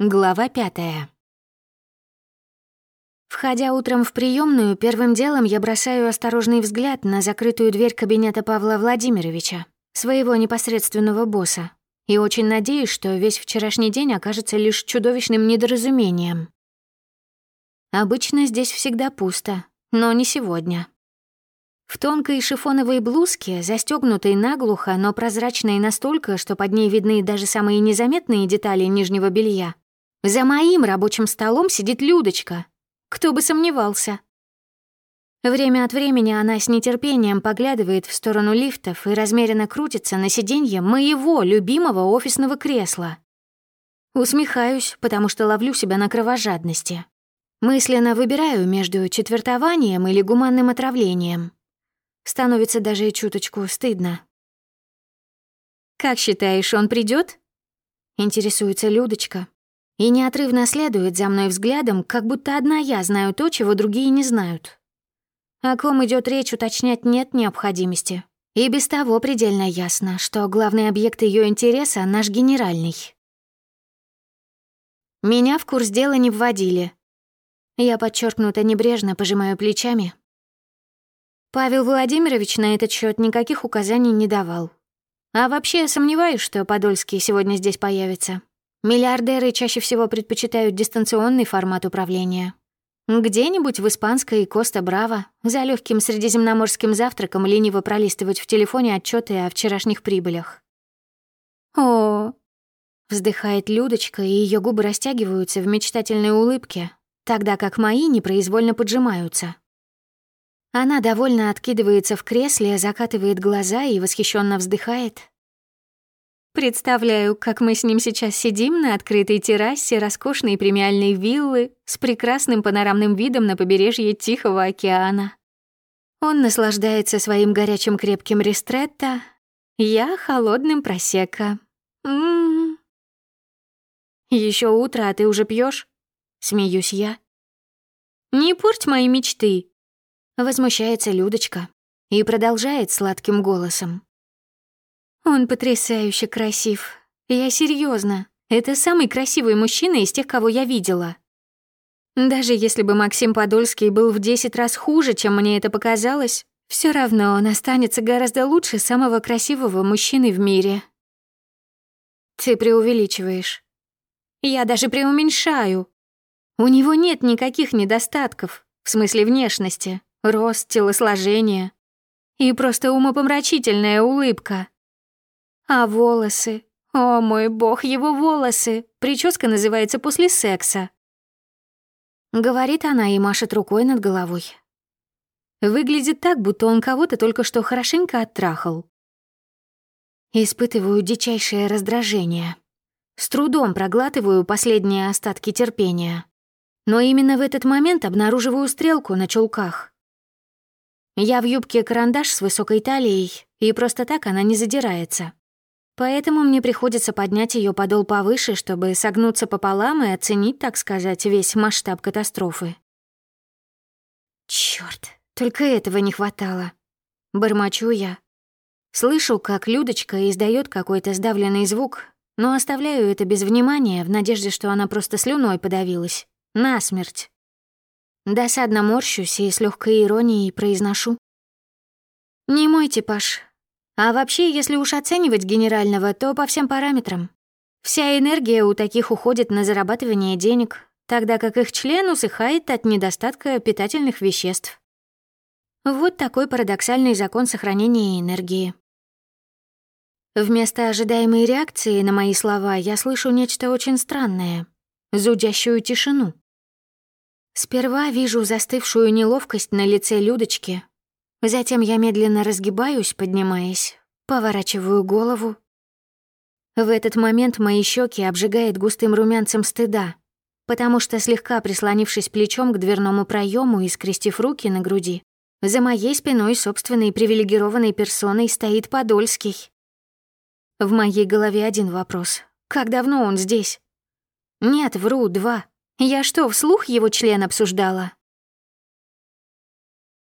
Глава пятая. Входя утром в приемную, первым делом я бросаю осторожный взгляд на закрытую дверь кабинета Павла Владимировича, своего непосредственного босса, и очень надеюсь, что весь вчерашний день окажется лишь чудовищным недоразумением. Обычно здесь всегда пусто, но не сегодня. В тонкой шифоновой блузке, застегнутой наглухо, но прозрачной настолько, что под ней видны даже самые незаметные детали нижнего белья, за моим рабочим столом сидит Людочка. Кто бы сомневался. Время от времени она с нетерпением поглядывает в сторону лифтов и размеренно крутится на сиденье моего любимого офисного кресла. Усмехаюсь, потому что ловлю себя на кровожадности. Мысленно выбираю между четвертованием или гуманным отравлением. Становится даже чуточку стыдно. «Как считаешь, он придет? интересуется Людочка, и неотрывно следует за мной взглядом, как будто одна я знаю то, чего другие не знают. О ком идет речь, уточнять нет необходимости. И без того предельно ясно, что главный объект ее интереса — наш генеральный. Меня в курс дела не вводили. Я подчеркнуто небрежно пожимаю плечами. Павел Владимирович на этот счет никаких указаний не давал. А вообще, я сомневаюсь, что Подольский сегодня здесь появится. Миллиардеры чаще всего предпочитают дистанционный формат управления. Где-нибудь в испанской Коста-Браво за легким средиземноморским завтраком лениво пролистывать в телефоне отчеты о вчерашних прибылях. О, вздыхает Людочка, и ее губы растягиваются в мечтательной улыбке, тогда как мои непроизвольно поджимаются. Она довольно откидывается в кресле, закатывает глаза и восхищенно вздыхает. Представляю, как мы с ним сейчас сидим на открытой террасе роскошной премиальной виллы с прекрасным панорамным видом на побережье Тихого океана. Он наслаждается своим горячим крепким ристретто, я холодным просека. М-м. Еще утро, а ты уже пьешь? Смеюсь я. Не порть мои мечты. Возмущается Людочка и продолжает сладким голосом. Он потрясающе красив. Я серьезно. Это самый красивый мужчина из тех, кого я видела. Даже если бы Максим Подольский был в 10 раз хуже, чем мне это показалось, все равно он останется гораздо лучше самого красивого мужчины в мире. Ты преувеличиваешь. Я даже преуменьшаю. У него нет никаких недостатков, в смысле внешности, рост, телосложение. И просто умопомрачительная улыбка. А волосы? О, мой бог, его волосы! Прическа называется «после секса». Говорит она и машет рукой над головой. Выглядит так, будто он кого-то только что хорошенько оттрахал. Испытываю дичайшее раздражение. С трудом проглатываю последние остатки терпения. Но именно в этот момент обнаруживаю стрелку на чулках. Я в юбке карандаш с высокой талией, и просто так она не задирается. Поэтому мне приходится поднять ее подол повыше, чтобы согнуться пополам и оценить, так сказать, весь масштаб катастрофы. Черт, только этого не хватало. Бормочу я. Слышу, как Людочка издает какой-то сдавленный звук, но оставляю это без внимания в надежде, что она просто слюной подавилась. Насмерть. Досадно морщусь и с легкой иронией произношу. «Не мой типаж, а вообще, если уж оценивать генерального, то по всем параметрам. Вся энергия у таких уходит на зарабатывание денег, тогда как их член усыхает от недостатка питательных веществ. Вот такой парадоксальный закон сохранения энергии. Вместо ожидаемой реакции на мои слова я слышу нечто очень странное — зудящую тишину. Сперва вижу застывшую неловкость на лице Людочки, Затем я медленно разгибаюсь, поднимаясь, поворачиваю голову. В этот момент мои щеки обжигает густым румянцем стыда, потому что, слегка прислонившись плечом к дверному проему и скрестив руки на груди, за моей спиной собственной привилегированной персоной стоит Подольский. В моей голове один вопрос. Как давно он здесь? Нет, вру, два. Я что, вслух его член обсуждала?